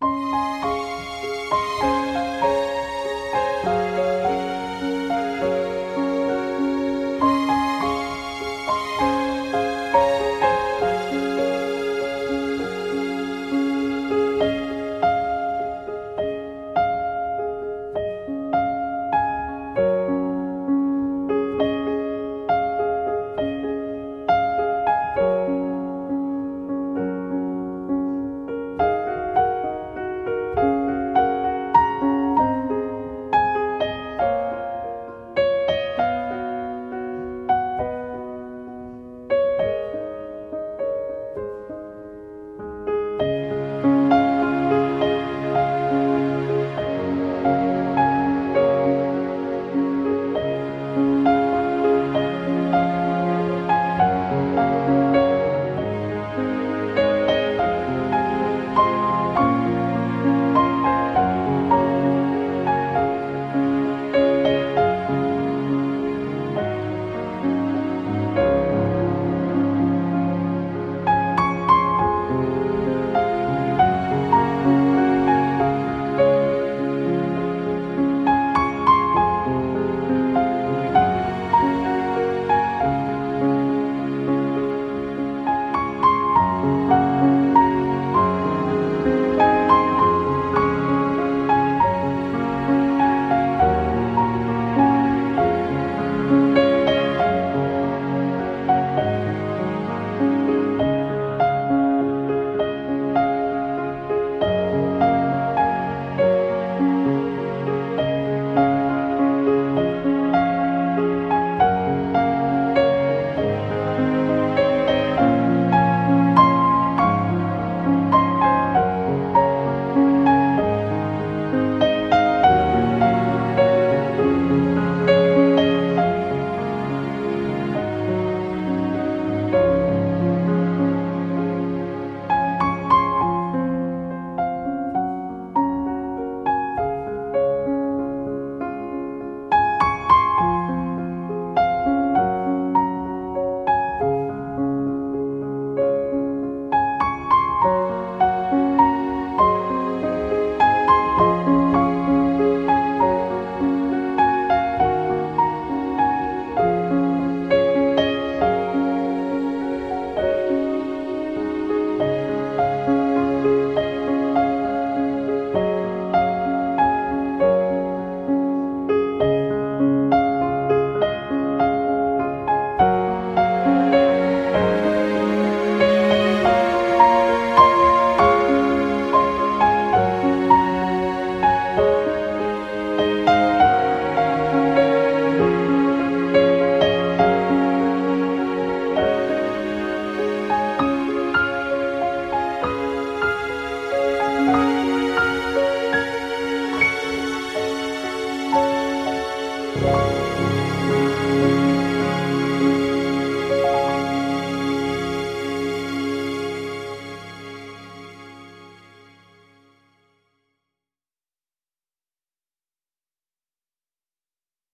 Música